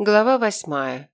Глава восьмая.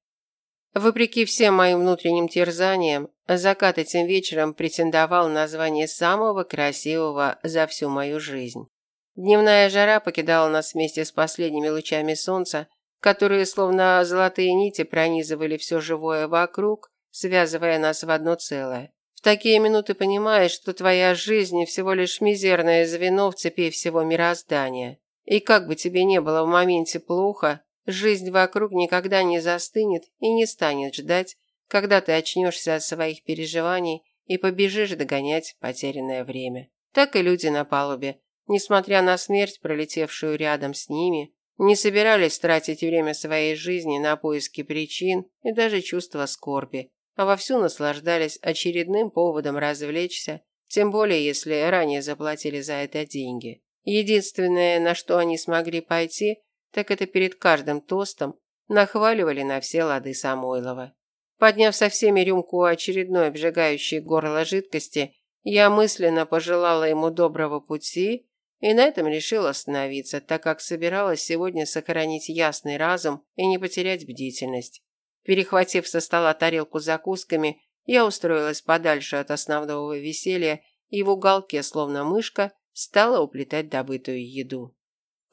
Вопреки всем моим внутренним терзаниям, закат этим вечером претендовал на звание самого красивого за всю мою жизнь. Дневная жара покидала нас вместе с последними лучами солнца, которые словно золотые нити пронизывали все живое вокруг, связывая нас в одно целое. В такие минуты понимаешь, что твоя жизнь всего лишь мизерное звено в цепи всего мироздания. И как бы тебе не было в моменте плохо, Жизнь вокруг никогда не застынет и не станет ждать, когда ты очнешься от своих переживаний и побежишь догонять потерянное время. Так и люди на палубе, несмотря на смерть, пролетевшую рядом с ними, не собирались тратить время своей жизни на поиски причин и даже чувства скорби, а вовсю наслаждались очередным поводом развлечься, тем более если ранее заплатили за это деньги. Единственное, на что они смогли пойти, так это перед каждым тостом нахваливали на все лады Самойлова. Подняв со всеми рюмку очередной обжигающей горло жидкости, я мысленно пожелала ему доброго пути и на этом решила остановиться, так как собиралась сегодня сохранить ясный разум и не потерять бдительность. Перехватив со стола тарелку с закусками, я устроилась подальше от основного веселья и в уголке, словно мышка, стала уплетать добытую еду.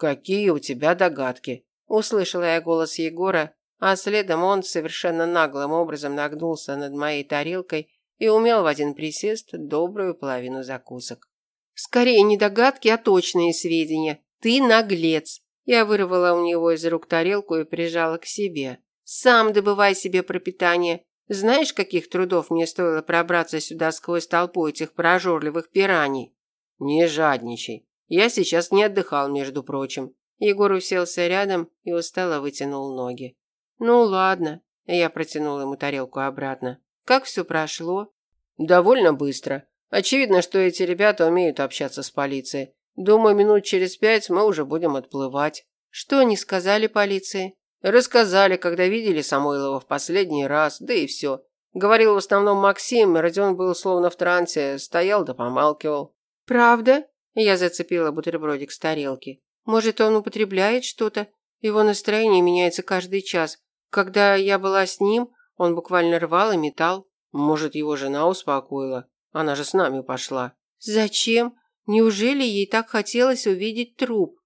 «Какие у тебя догадки?» Услышала я голос Егора, а следом он совершенно наглым образом нагнулся над моей тарелкой и умел в один присест добрую половину закусок. «Скорее не догадки, а точные сведения. Ты наглец!» Я вырвала у него из рук тарелку и прижала к себе. «Сам добывай себе пропитание. Знаешь, каких трудов мне стоило пробраться сюда сквозь толпу этих прожорливых пираний?» «Не жадничай. Я сейчас не отдыхал, между прочим. Егор уселся рядом и устало вытянул ноги. Ну ладно, я протянул ему тарелку обратно. Как все прошло? Довольно быстро. Очевидно, что эти ребята умеют общаться с полицией. Думаю, минут через пять мы уже будем отплывать. Что они сказали полиции? Рассказали, когда видели Самойлова в последний раз, да и все. Говорил в основном Максим, Родион был словно в трансе, стоял да помалкивал. Правда? Я зацепила бутербродик с тарелки. Может, он употребляет что-то? Его настроение меняется каждый час. Когда я была с ним, он буквально рвал и метал. Может, его жена успокоила? Она же с нами пошла. Зачем? Неужели ей так хотелось увидеть труп?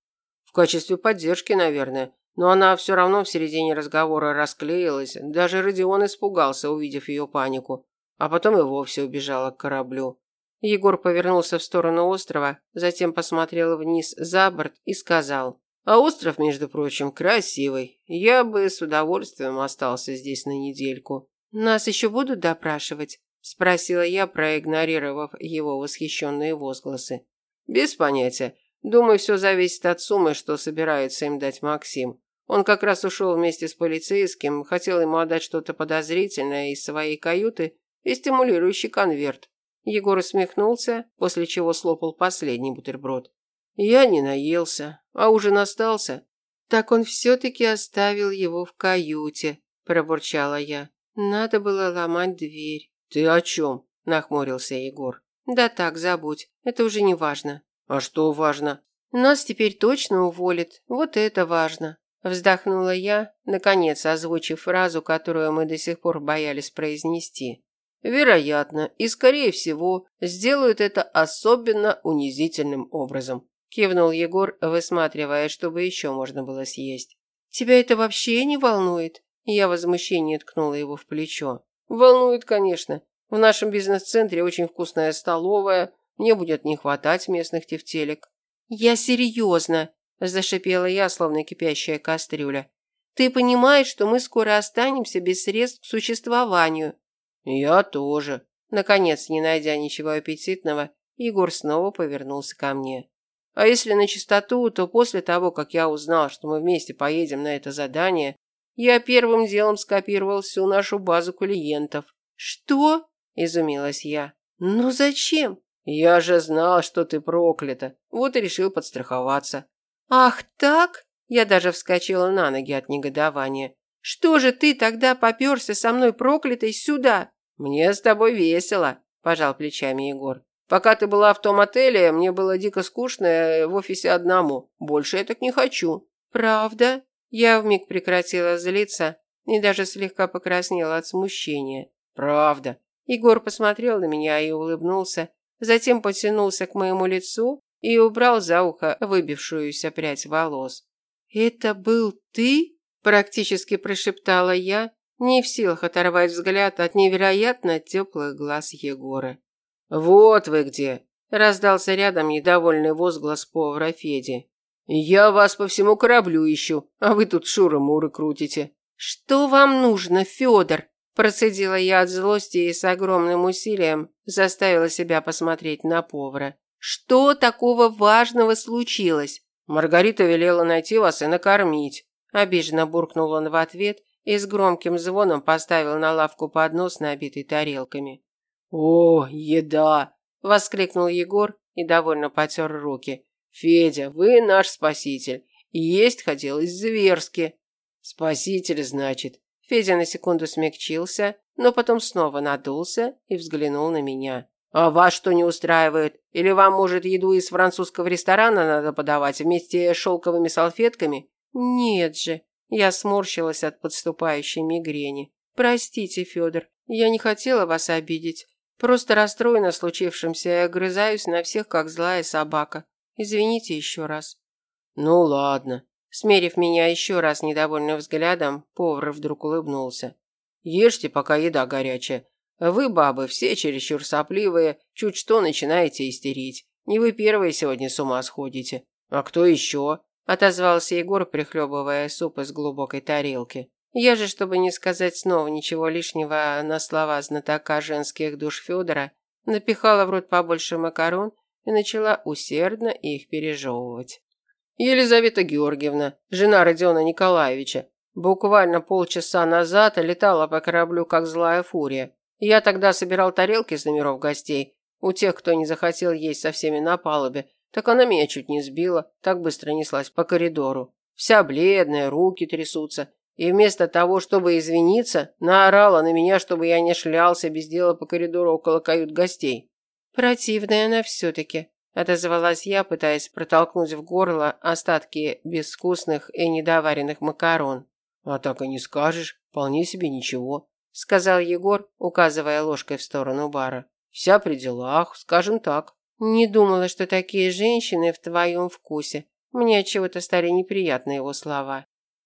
В качестве поддержки, наверное. Но она все равно в середине разговора расклеилась. Даже Родион испугался, увидев ее панику. А потом и вовсе убежала к кораблю. Егор повернулся в сторону острова, затем посмотрел вниз за борт и сказал: "А остров, между прочим, красивый. Я бы с удовольствием остался здесь на недельку. Нас еще будут допрашивать?" спросила я, проигнорировав его восхищенные возгласы. "Без понятия. Думаю, все зависит от суммы, что собирается им дать Максим. Он как раз ушел вместе с полицейским, хотел ему отдать что-то подозрительное из своей каюты и стимулирующий конверт. Егор усмехнулся, после чего слопал последний бутерброд. Я не наелся, а ужин остался. Так он все-таки оставил его в каюте, пробурчала я. Надо было ломать дверь. Ты о чем? нахмурился Егор. Да так, забудь. Это уже не важно. А что важно? Нас теперь точно уволят. Вот это важно. Вздохнула я, наконец озвучив фразу, которую мы до сих пор боялись произнести. Вероятно, и скорее всего, сделают это особенно унизительным образом, кивнул Егор, высматривая, чтобы еще можно было съесть. Тебя это вообще не волнует? Я в ткнула его в плечо. Волнует, конечно. В нашем бизнес-центре очень вкусная столовая, мне будет не хватать местных тефтелек. Я серьезно, зашипела я, словно кипящая кастрюля. Ты понимаешь, что мы скоро останемся без средств к существованию? Я тоже. Наконец, не найдя ничего аппетитного, Егор снова повернулся ко мне. А если на чистоту, то после того, как я узнал, что мы вместе поедем на это задание, я первым делом скопировал всю нашу базу клиентов. Что? изумилась я. Ну зачем? Я же знал, что ты проклята. Вот и решил подстраховаться. Ах, так? Я даже вскочила на ноги от негодования. Что же ты тогда попёрся со мной проклятой сюда? Мне с тобой весело, пожал плечами Егор. Пока ты была в том отеле, мне было дико скучно в офисе одному. Больше я так не хочу. Правда? Я вмиг прекратила злиться и даже слегка покраснела от смущения. Правда. Егор посмотрел на меня и улыбнулся, затем потянулся к моему лицу и убрал за ухо выбившуюся прядь волос. «Это был ты?» – практически прошептала я, не в силах оторвать взгляд от невероятно теплых глаз Егора. «Вот вы где!» – раздался рядом недовольный возглас повара Феди. «Я вас по всему кораблю ищу, а вы тут шуры-муры крутите». «Что вам нужно, Федор?» Процедила я от злости и с огромным усилием заставила себя посмотреть на повара. «Что такого важного случилось?» «Маргарита велела найти вас и накормить». Обиженно буркнул он в ответ и с громким звоном поставил на лавку поднос, набитый тарелками. «О, еда!» – воскликнул Егор и довольно потер руки. «Федя, вы наш спаситель. Есть хотелось зверски». «Спаситель, значит?» Федя на секунду смягчился, но потом снова надулся и взглянул на меня. «А вас что не устраивает? Или вам, может, еду из французского ресторана надо подавать вместе с шелковыми салфетками?» «Нет же». Я сморщилась от подступающей мигрени. «Простите, Федор, я не хотела вас обидеть. Просто расстроена случившимся и огрызаюсь на всех, как злая собака. Извините еще раз». «Ну ладно», Смерив меня еще раз недовольным взглядом, повар вдруг улыбнулся. Ешьте, пока еда горячая. Вы, бабы, все чересчур сопливые, чуть что начинаете истерить. Не вы первые сегодня с ума сходите. А кто еще? Отозвался Егор, прихлебывая суп из глубокой тарелки. Я же, чтобы не сказать снова ничего лишнего на слова знатока женских душ Федора, напихала в рот побольше макарон и начала усердно их пережевывать. Елизавета Георгиевна, жена Родиона Николаевича, буквально полчаса назад летала по кораблю как злая фурия. Я тогда собирал тарелки с номеров гостей, у тех, кто не захотел есть со всеми на палубе, так она меня чуть не сбила, так быстро неслась по коридору. Вся бледная, руки трясутся. И вместо того, чтобы извиниться, наорала на меня, чтобы я не шлялся без дела по коридору около кают гостей. Противная она все-таки отозвалась я, пытаясь протолкнуть в горло остатки безвкусных и недоваренных макарон. А так и не скажешь, вполне себе ничего, сказал Егор, указывая ложкой в сторону бара. Вся при делах, скажем так. Не думала, что такие женщины в твоем вкусе. Мне от чего-то стали неприятны его слова.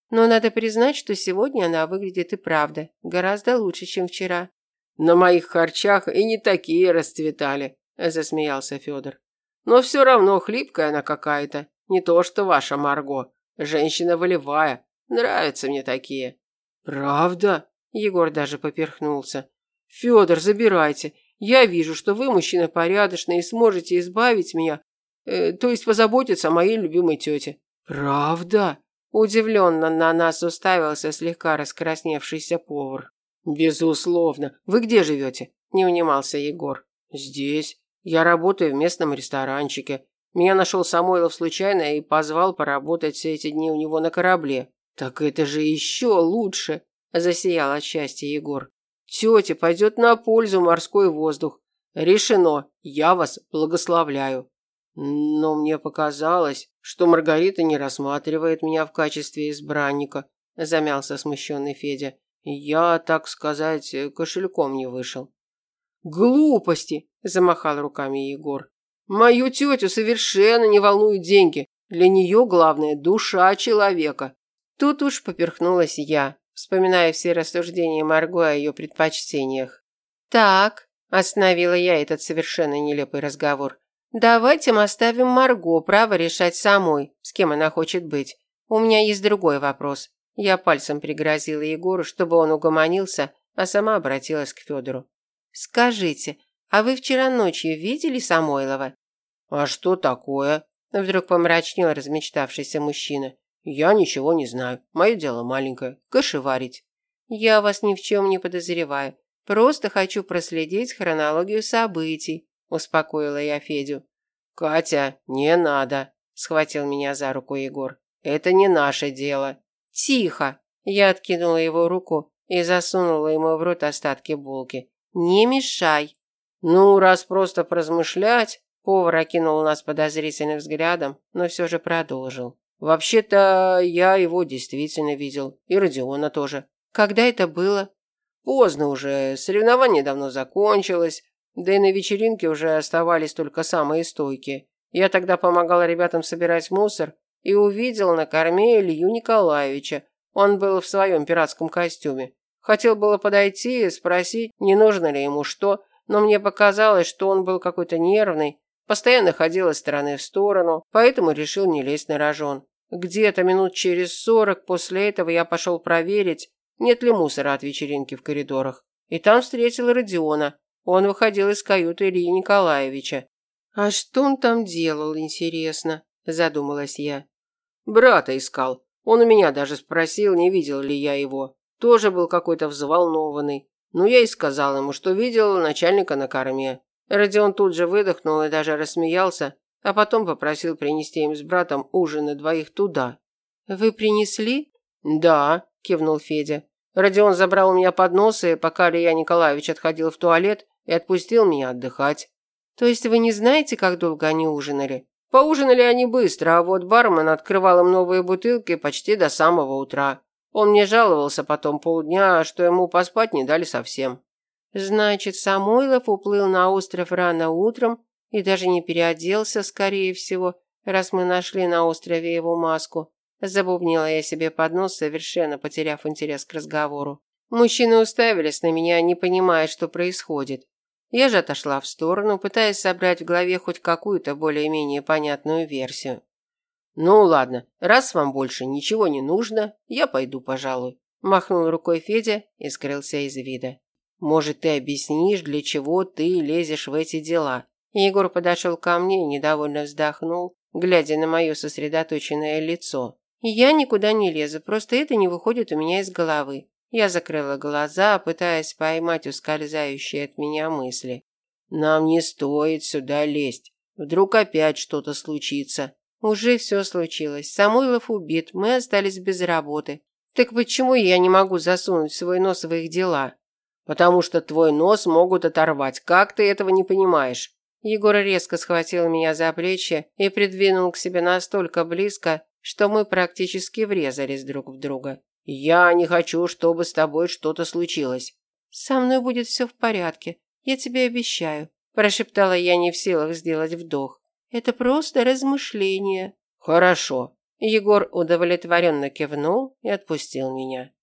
Но надо признать, что сегодня она выглядит и правда гораздо лучше, чем вчера. На моих харчах и не такие расцветали, засмеялся Федор. Но все равно хлипкая она какая-то. Не то, что ваша Марго. Женщина волевая. Нравятся мне такие. Правда? Егор даже поперхнулся. Федор, забирайте. Я вижу, что вы мужчина порядочный и сможете избавить меня, э, то есть позаботиться о моей любимой тете. Правда? Удивленно на нас уставился слегка раскрасневшийся повар. Безусловно. Вы где живете? Не унимался Егор. Здесь. Я работаю в местном ресторанчике. Меня нашел Самойлов случайно и позвал поработать все эти дни у него на корабле. Так это же еще лучше, засиял от счастья Егор. Тете пойдет на пользу морской воздух. Решено. Я вас благословляю. Но мне показалось, что Маргарита не рассматривает меня в качестве избранника, замялся смущенный Федя. Я, так сказать, кошельком не вышел. Глупости, замахал руками Егор. Мою тетю совершенно не волнуют деньги. Для нее главное душа человека. Тут уж поперхнулась я, вспоминая все рассуждения Марго о ее предпочтениях. Так, остановила я этот совершенно нелепый разговор. Давайте мы оставим Марго право решать самой, с кем она хочет быть. У меня есть другой вопрос. Я пальцем пригрозила Егору, чтобы он угомонился, а сама обратилась к Федору. Скажите, а вы вчера ночью видели Самойлова? А что такое? Вдруг помрачнел размечтавшийся мужчина. Я ничего не знаю. Мое дело маленькое каши варить. Я вас ни в чем не подозреваю. Просто хочу проследить хронологию событий, успокоила я Федю. Катя, не надо, схватил меня за руку Егор. Это не наше дело. Тихо. Я откинула его руку и засунула ему в рот остатки булки. Не мешай. Ну, раз просто поразмышлять, повар окинул нас подозрительным взглядом, но все же продолжил. Вообще-то я его действительно видел. И Родиона тоже. Когда это было? Поздно уже. Соревнование давно закончилось. Да и на вечеринке уже оставались только самые стойкие. Я тогда помогал ребятам собирать мусор и увидел на корме Илью Николаевича. Он был в своем пиратском костюме. Хотел было подойти и спросить, не нужно ли ему что, но мне показалось, что он был какой-то нервный, постоянно ходил из стороны в сторону, поэтому решил не лезть на рожон. Где-то минут через сорок после этого я пошел проверить, нет ли мусора от вечеринки в коридорах. И там встретил Родиона. Он выходил из каюты Ильи Николаевича. «А что он там делал, интересно?» – задумалась я. «Брата искал. Он у меня даже спросил, не видел ли я его. Тоже был какой-то взволнованный. Ну, я и сказал ему, что видел начальника на корме. Родион тут же выдохнул и даже рассмеялся, а потом попросил принести им с братом ужин на двоих туда. «Вы принесли?» «Да», – кивнул Федя. Родион забрал у меня подносы, пока Илья Николаевич отходил в туалет и отпустил меня отдыхать. То есть вы не знаете, как долго они ужинали? Поужинали они быстро, а вот бармен открывал им новые бутылки почти до самого утра. Он мне жаловался потом полдня, что ему поспать не дали совсем. Значит, Самойлов уплыл на остров рано утром и даже не переоделся, скорее всего, раз мы нашли на острове его маску. Забубнила я себе под нос, совершенно потеряв интерес к разговору. Мужчины уставились на меня, не понимая, что происходит. Я же отошла в сторону, пытаясь собрать в голове хоть какую-то более-менее понятную версию. «Ну ладно, раз вам больше ничего не нужно, я пойду, пожалуй», – махнул рукой Федя и скрылся из вида. «Может, ты объяснишь, для чего ты лезешь в эти дела?» Егор подошел ко мне и недовольно вздохнул, глядя на мое сосредоточенное лицо. «Я никуда не лезу, просто это не выходит у меня из головы». Я закрыла глаза, пытаясь поймать ускользающие от меня мысли. «Нам не стоит сюда лезть. Вдруг опять что-то случится». Уже все случилось. Самойлов убит, мы остались без работы. Так почему я не могу засунуть свой нос в их дела? Потому что твой нос могут оторвать. Как ты этого не понимаешь? Егор резко схватил меня за плечи и придвинул к себе настолько близко, что мы практически врезались друг в друга. Я не хочу, чтобы с тобой что-то случилось. Со мной будет все в порядке, я тебе обещаю, прошептала я не в силах сделать вдох. Это просто размышление. Хорошо. Егор удовлетворенно кивнул и отпустил меня.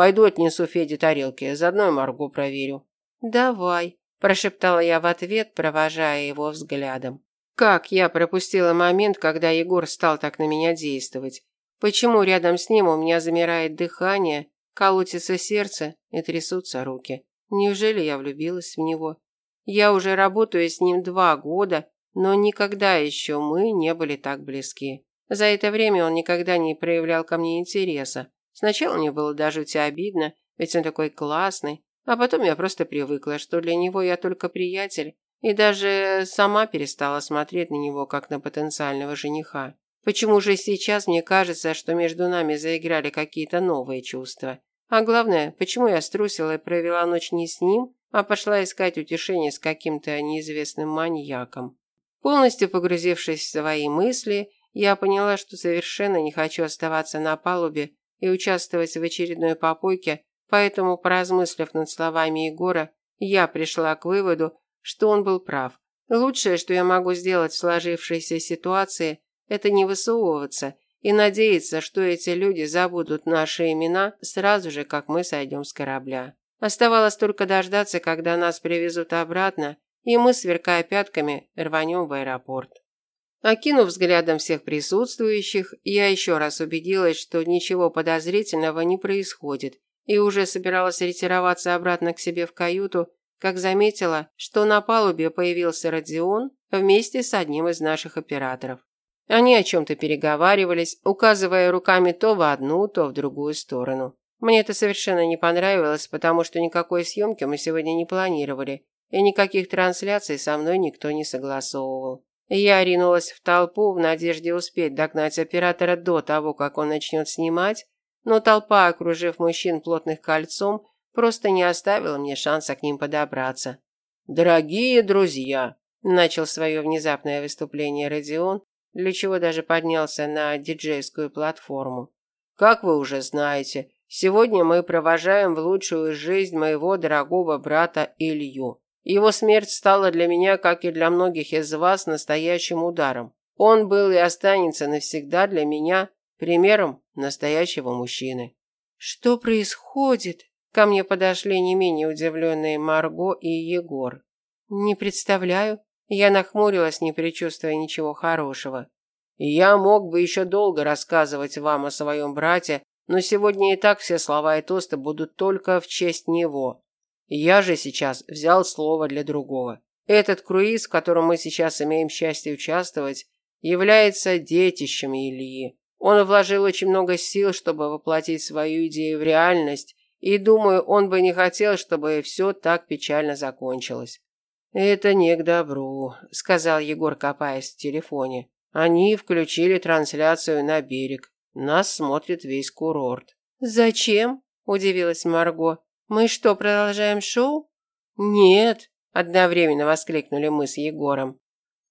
Пойду отнесу Феде тарелки, заодно и Марго проверю. Давай, прошептала я в ответ, провожая его взглядом. Как я пропустила момент, когда Егор стал так на меня действовать? Почему рядом с ним у меня замирает дыхание, колотится сердце и трясутся руки? Неужели я влюбилась в него? Я уже работаю с ним два года, но никогда еще мы не были так близки. За это время он никогда не проявлял ко мне интереса. Сначала мне было даже у тебя обидно, ведь он такой классный, а потом я просто привыкла, что для него я только приятель, и даже сама перестала смотреть на него как на потенциального жениха. Почему же сейчас мне кажется, что между нами заиграли какие-то новые чувства? А главное, почему я струсила и провела ночь не с ним, а пошла искать утешение с каким-то неизвестным маньяком? Полностью погрузившись в свои мысли, я поняла, что совершенно не хочу оставаться на палубе и участвовать в очередной попойке, поэтому, поразмыслив над словами Егора, я пришла к выводу, что он был прав. Лучшее, что я могу сделать в сложившейся ситуации, это не высовываться и надеяться, что эти люди забудут наши имена сразу же, как мы сойдем с корабля. Оставалось только дождаться, когда нас привезут обратно, и мы, сверкая пятками, рванем в аэропорт. Окинув взглядом всех присутствующих, я еще раз убедилась, что ничего подозрительного не происходит, и уже собиралась ретироваться обратно к себе в каюту, как заметила, что на палубе появился Родион вместе с одним из наших операторов. Они о чем-то переговаривались, указывая руками то в одну, то в другую сторону. Мне это совершенно не понравилось, потому что никакой съемки мы сегодня не планировали, и никаких трансляций со мной никто не согласовывал. Я ринулась в толпу в надежде успеть догнать оператора до того, как он начнет снимать, но толпа, окружив мужчин плотных кольцом, просто не оставила мне шанса к ним подобраться. Дорогие друзья, начал свое внезапное выступление Родион, для чего даже поднялся на диджейскую платформу. Как вы уже знаете, сегодня мы провожаем в лучшую жизнь моего дорогого брата Илью. Его смерть стала для меня, как и для многих из вас, настоящим ударом. Он был и останется навсегда для меня примером настоящего мужчины. Что происходит? Ко мне подошли не менее удивленные Марго и Егор. Не представляю. Я нахмурилась, не предчувствуя ничего хорошего. Я мог бы еще долго рассказывать вам о своем брате, но сегодня и так все слова и тосты будут только в честь него. Я же сейчас взял слово для другого. Этот круиз, в котором мы сейчас имеем счастье участвовать, является детищем Ильи. Он вложил очень много сил, чтобы воплотить свою идею в реальность, и думаю, он бы не хотел, чтобы все так печально закончилось. Это не к добру, сказал Егор, копаясь в телефоне. Они включили трансляцию на берег. Нас смотрит весь курорт. Зачем? удивилась Марго. Мы что, продолжаем шоу? Нет, одновременно воскликнули мы с Егором.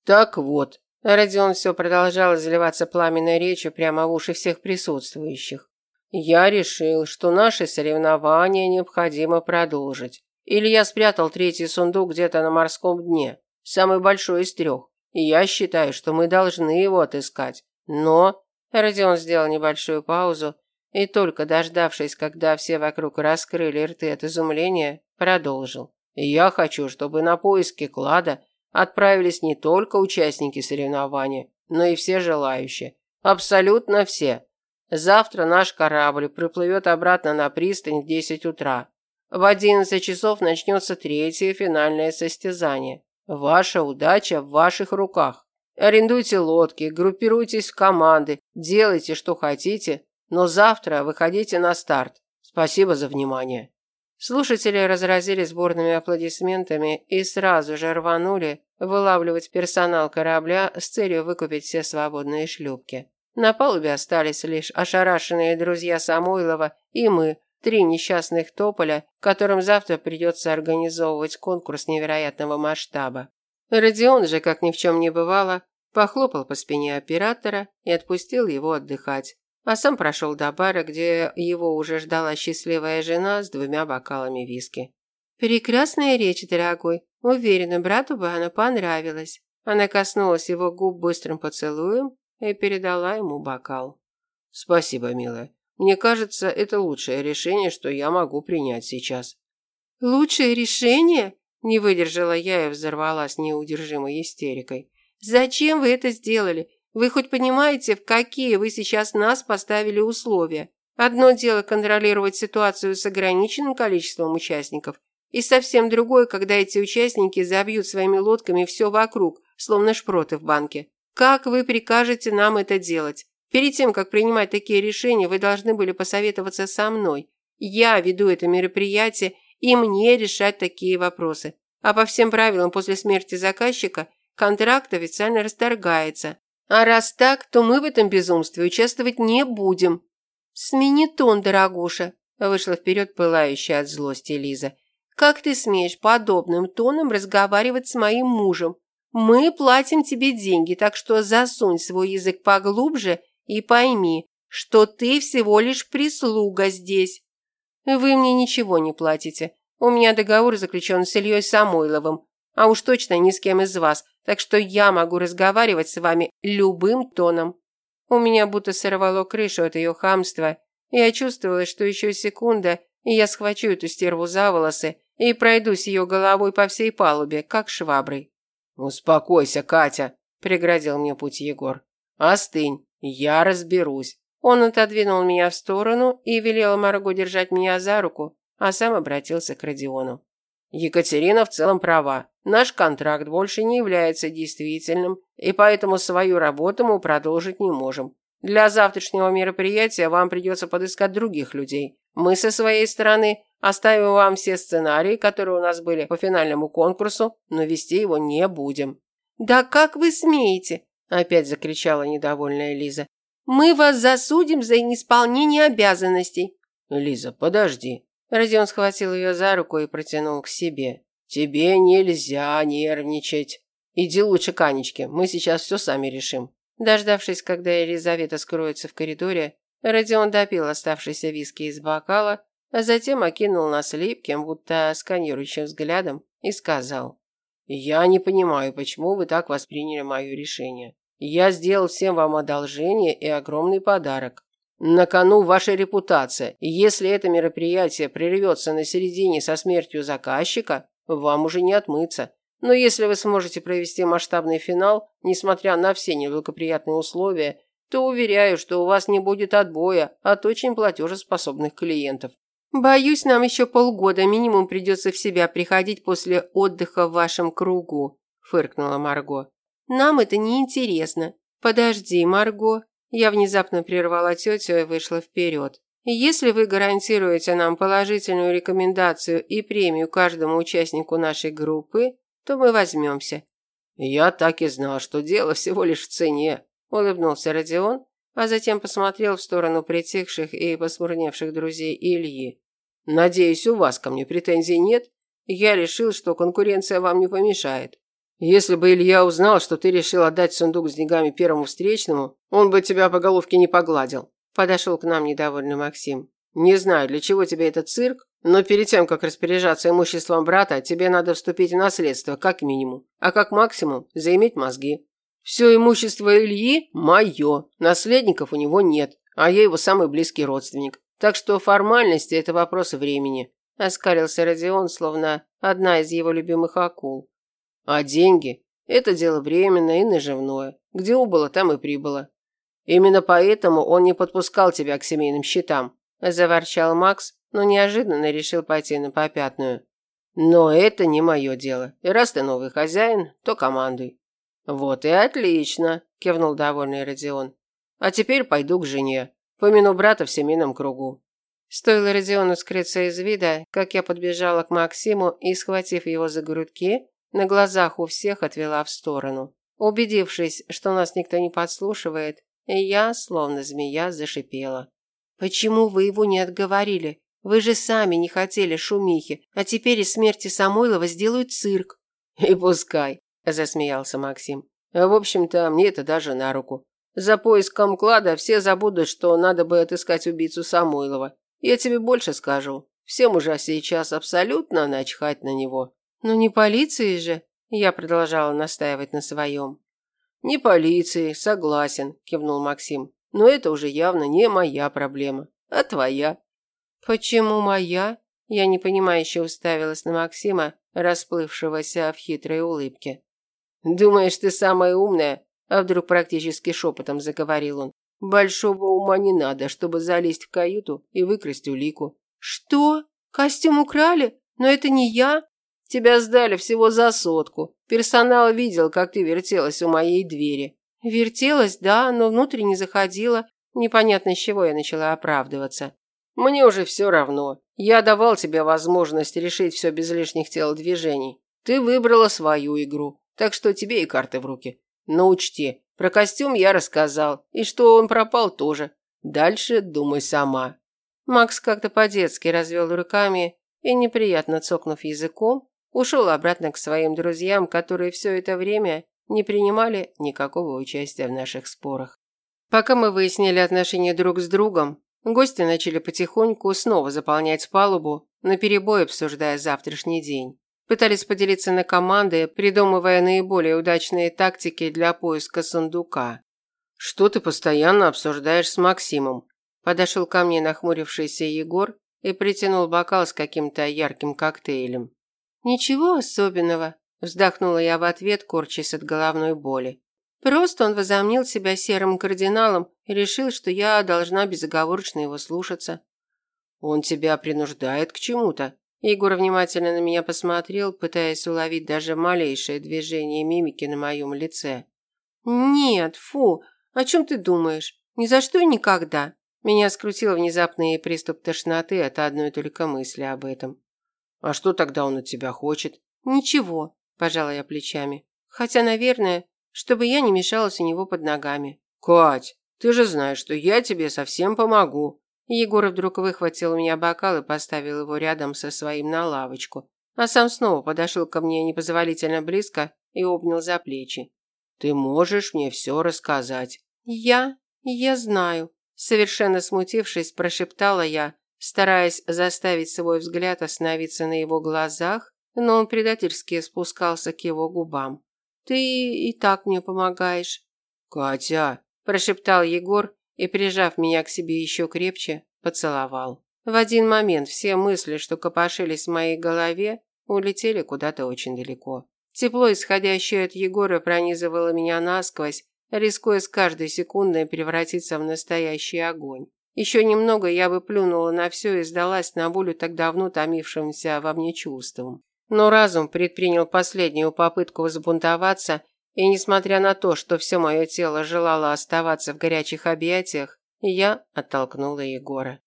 Так вот, Родион все продолжал заливаться пламенной речью прямо в уши всех присутствующих. Я решил, что наши соревнования необходимо продолжить. Илья спрятал третий сундук где-то на морском дне, самый большой из трех. И я считаю, что мы должны его отыскать. Но Родион сделал небольшую паузу и только дождавшись, когда все вокруг раскрыли рты от изумления, продолжил. Я хочу, чтобы на поиски клада отправились не только участники соревнования, но и все желающие. Абсолютно все. Завтра наш корабль приплывет обратно на пристань в 10 утра. В 11 часов начнется третье финальное состязание. Ваша удача в ваших руках. Арендуйте лодки, группируйтесь в команды, делайте, что хотите, но завтра выходите на старт. Спасибо за внимание. Слушатели разразились бурными аплодисментами и сразу же рванули вылавливать персонал корабля с целью выкупить все свободные шлюпки. На палубе остались лишь ошарашенные друзья Самойлова и мы, три несчастных тополя, которым завтра придется организовывать конкурс невероятного масштаба. Родион же, как ни в чем не бывало, похлопал по спине оператора и отпустил его отдыхать а сам прошел до бара, где его уже ждала счастливая жена с двумя бокалами виски. «Прекрасная речь, дорогой. Уверена, брату бы она понравилась». Она коснулась его губ быстрым поцелуем и передала ему бокал. «Спасибо, милая. Мне кажется, это лучшее решение, что я могу принять сейчас». «Лучшее решение?» – не выдержала я и взорвалась неудержимой истерикой. «Зачем вы это сделали? Вы хоть понимаете, в какие вы сейчас нас поставили условия? Одно дело контролировать ситуацию с ограниченным количеством участников, и совсем другое, когда эти участники забьют своими лодками все вокруг, словно шпроты в банке. Как вы прикажете нам это делать? Перед тем, как принимать такие решения, вы должны были посоветоваться со мной. Я веду это мероприятие, и мне решать такие вопросы. А по всем правилам после смерти заказчика контракт официально расторгается. А раз так, то мы в этом безумстве участвовать не будем. Смени тон, дорогуша, вышла вперед пылающая от злости Лиза. Как ты смеешь подобным тоном разговаривать с моим мужем? Мы платим тебе деньги, так что засунь свой язык поглубже и пойми, что ты всего лишь прислуга здесь. Вы мне ничего не платите. У меня договор заключен с Ильей Самойловым, а уж точно ни с кем из вас, так что я могу разговаривать с вами любым тоном. У меня будто сорвало крышу от ее хамства. Я чувствовала, что еще секунда, и я схвачу эту стерву за волосы и пройдусь ее головой по всей палубе, как шваброй. «Успокойся, Катя», – преградил мне путь Егор. «Остынь, я разберусь». Он отодвинул меня в сторону и велел Марго держать меня за руку, а сам обратился к Родиону. Екатерина в целом права. Наш контракт больше не является действительным, и поэтому свою работу мы продолжить не можем. Для завтрашнего мероприятия вам придется подыскать других людей. Мы со своей стороны оставим вам все сценарии, которые у нас были по финальному конкурсу, но вести его не будем. Да как вы смеете? опять закричала недовольная Лиза. Мы вас засудим за неисполнение обязанностей. Лиза, подожди. Родион схватил ее за руку и протянул к себе. «Тебе нельзя нервничать. Иди лучше к Анечке, мы сейчас все сами решим». Дождавшись, когда Елизавета скроется в коридоре, Родион допил оставшийся виски из бокала, а затем окинул нас липким, будто сканирующим взглядом, и сказал. «Я не понимаю, почему вы так восприняли мое решение. Я сделал всем вам одолжение и огромный подарок. На кону ваша репутация, и если это мероприятие прервется на середине со смертью заказчика, вам уже не отмыться. Но если вы сможете провести масштабный финал, несмотря на все неблагоприятные условия, то уверяю, что у вас не будет отбоя от очень платежеспособных клиентов. Боюсь, нам еще полгода минимум придется в себя приходить после отдыха в вашем кругу, фыркнула Марго. Нам это не интересно. Подожди, Марго. Я внезапно прервала тетю и вышла вперед. Если вы гарантируете нам положительную рекомендацию и премию каждому участнику нашей группы, то мы возьмемся». «Я так и знал, что дело всего лишь в цене», – улыбнулся Родион, а затем посмотрел в сторону притихших и посмурневших друзей Ильи. «Надеюсь, у вас ко мне претензий нет? Я решил, что конкуренция вам не помешает. Если бы Илья узнал, что ты решил отдать сундук с деньгами первому встречному, он бы тебя по головке не погладил», – подошел к нам недовольный Максим. «Не знаю, для чего тебе этот цирк, но перед тем, как распоряжаться имуществом брата, тебе надо вступить в наследство, как минимум, а как максимум заиметь мозги. Все имущество Ильи мое, наследников у него нет, а я его самый близкий родственник. Так что формальности – это вопрос времени. Оскалился Родион, словно одна из его любимых акул. А деньги – это дело временное и наживное. Где убыло, там и прибыло. Именно поэтому он не подпускал тебя к семейным счетам, заворчал Макс, но неожиданно решил пойти на попятную. Но это не мое дело. И раз ты новый хозяин, то командуй. Вот и отлично, кивнул довольный Родион. А теперь пойду к жене. Помяну брата в семейном кругу. Стоило Родиону скрыться из вида, как я подбежала к Максиму и, схватив его за грудки, на глазах у всех отвела в сторону. Убедившись, что нас никто не подслушивает, я, словно змея, зашипела. «Почему вы его не отговорили? Вы же сами не хотели шумихи, а теперь из смерти Самойлова сделают цирк». «И пускай», – засмеялся Максим. «В общем-то, мне это даже на руку. За поиском клада все забудут, что надо бы отыскать убийцу Самойлова. Я тебе больше скажу. Всем уже сейчас абсолютно начхать на него». «Ну не полиции же», – я продолжала настаивать на своем. «Не полиции, согласен», – кивнул Максим. «Но это уже явно не моя проблема, а твоя». «Почему моя?» Я непонимающе уставилась на Максима, расплывшегося в хитрой улыбке. «Думаешь, ты самая умная?» А вдруг практически шепотом заговорил он. «Большого ума не надо, чтобы залезть в каюту и выкрасть улику». «Что? Костюм украли? Но это не я?» «Тебя сдали всего за сотку. Персонал видел, как ты вертелась у моей двери». «Вертелась, да, но внутрь не заходила. Непонятно, с чего я начала оправдываться. Мне уже все равно. Я давал тебе возможность решить все без лишних телодвижений. Ты выбрала свою игру, так что тебе и карты в руки. Но учти, про костюм я рассказал, и что он пропал тоже. Дальше думай сама». Макс как-то по-детски развел руками и, неприятно цокнув языком, ушел обратно к своим друзьям, которые все это время не принимали никакого участия в наших спорах. Пока мы выясняли отношения друг с другом, Гости начали потихоньку снова заполнять палубу, наперебой обсуждая завтрашний день. Пытались поделиться на команды, придумывая наиболее удачные тактики для поиска сундука. «Что ты постоянно обсуждаешь с Максимом?» Подошел ко мне нахмурившийся Егор и притянул бокал с каким-то ярким коктейлем. «Ничего особенного», – вздохнула я в ответ, корчась от головной боли. Просто он возомнил себя серым кардиналом и решил, что я должна безоговорочно его слушаться. Он тебя принуждает к чему-то. Егор внимательно на меня посмотрел, пытаясь уловить даже малейшее движение мимики на моем лице. Нет, фу. О чем ты думаешь? Ни за что и никогда. Меня скрутил внезапный приступ тошноты от одной только мысли об этом. А что тогда он от тебя хочет? Ничего, пожала я плечами. Хотя, наверное, чтобы я не мешалась у него под ногами. Кать, ты же знаешь, что я тебе совсем помогу. Егор вдруг выхватил у меня бокал и поставил его рядом со своим на лавочку, а сам снова подошел ко мне непозволительно близко и обнял за плечи. Ты можешь мне все рассказать. Я? Я знаю. Совершенно смутившись, прошептала я, стараясь заставить свой взгляд остановиться на его глазах, но он предательски спускался к его губам. Ты и так мне помогаешь. Катя, прошептал Егор и, прижав меня к себе еще крепче, поцеловал. В один момент все мысли, что копошились в моей голове, улетели куда-то очень далеко. Тепло, исходящее от Егора, пронизывало меня насквозь, рискуя с каждой секундой превратиться в настоящий огонь. Еще немного я бы плюнула на все и сдалась на волю так давно томившимся во мне чувствам. Но разум предпринял последнюю попытку взбунтоваться, и несмотря на то, что все мое тело желало оставаться в горячих объятиях, я оттолкнула Егора.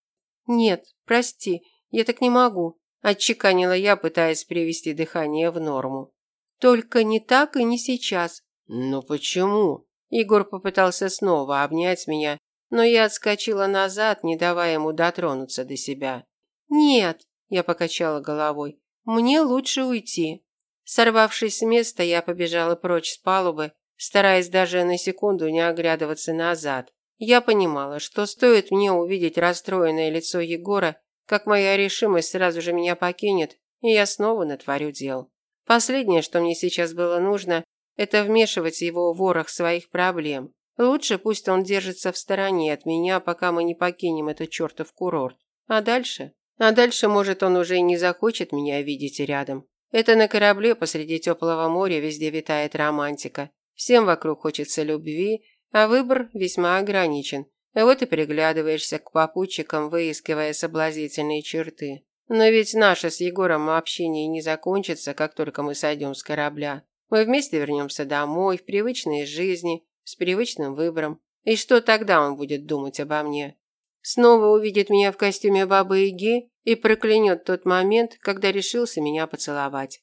«Нет, прости, я так не могу», – отчеканила я, пытаясь привести дыхание в норму. «Только не так и не сейчас». «Но почему?» Егор попытался снова обнять меня, но я отскочила назад, не давая ему дотронуться до себя. «Нет», – я покачала головой, – «мне лучше уйти». Сорвавшись с места, я побежала прочь с палубы, стараясь даже на секунду не оглядываться назад. Я понимала, что стоит мне увидеть расстроенное лицо Егора, как моя решимость сразу же меня покинет, и я снова натворю дел. Последнее, что мне сейчас было нужно, это вмешивать его в ворох своих проблем. Лучше пусть он держится в стороне от меня, пока мы не покинем этот чертов курорт. А дальше? А дальше, может, он уже и не захочет меня видеть рядом. Это на корабле посреди теплого моря везде витает романтика. Всем вокруг хочется любви, а выбор весьма ограничен. Вот и приглядываешься к попутчикам, выискивая соблазнительные черты. Но ведь наше с Егором общение не закончится, как только мы сойдем с корабля. Мы вместе вернемся домой, в привычные жизни, с привычным выбором. И что тогда он будет думать обо мне? Снова увидит меня в костюме бабы-яги и проклянет тот момент, когда решился меня поцеловать.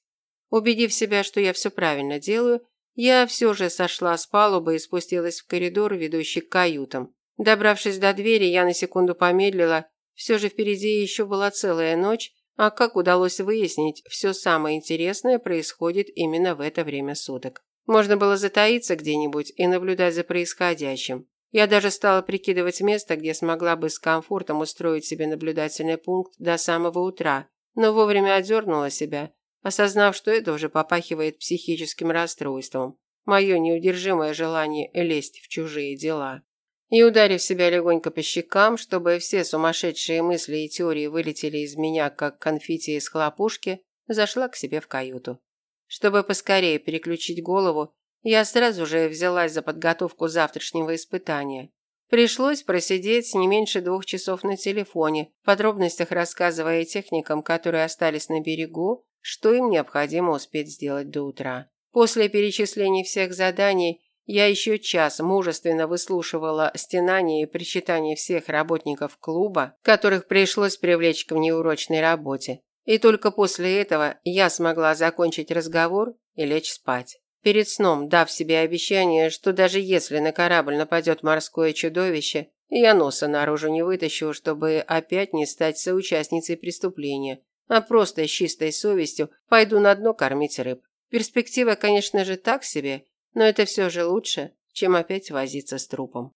Убедив себя, что я все правильно делаю, я все же сошла с палубы и спустилась в коридор, ведущий к каютам. Добравшись до двери, я на секунду помедлила. Все же впереди еще была целая ночь, а как удалось выяснить, все самое интересное происходит именно в это время суток. Можно было затаиться где-нибудь и наблюдать за происходящим. Я даже стала прикидывать место, где смогла бы с комфортом устроить себе наблюдательный пункт до самого утра, но вовремя отдернула себя осознав, что это уже попахивает психическим расстройством. Мое неудержимое желание лезть в чужие дела. И ударив себя легонько по щекам, чтобы все сумасшедшие мысли и теории вылетели из меня, как конфетти из хлопушки, зашла к себе в каюту. Чтобы поскорее переключить голову, я сразу же взялась за подготовку завтрашнего испытания. Пришлось просидеть не меньше двух часов на телефоне, в подробностях рассказывая техникам, которые остались на берегу, что им необходимо успеть сделать до утра. После перечисления всех заданий я еще час мужественно выслушивала стенания и причитания всех работников клуба, которых пришлось привлечь к внеурочной работе. И только после этого я смогла закончить разговор и лечь спать. Перед сном дав себе обещание, что даже если на корабль нападет морское чудовище, я носа наружу не вытащу, чтобы опять не стать соучастницей преступления, а просто с чистой совестью пойду на дно кормить рыб. Перспектива, конечно же, так себе, но это все же лучше, чем опять возиться с трупом.